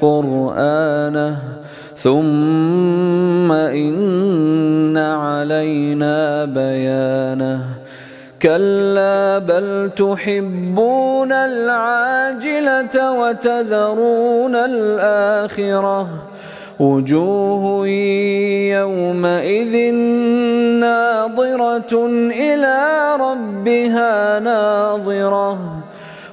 قرآنه ثم إن علينا بيانه. كلا بل تحبون العاجلة وتذرون الآخرة. وجوه يومئذ ناظرة إلى ربها ناظرة.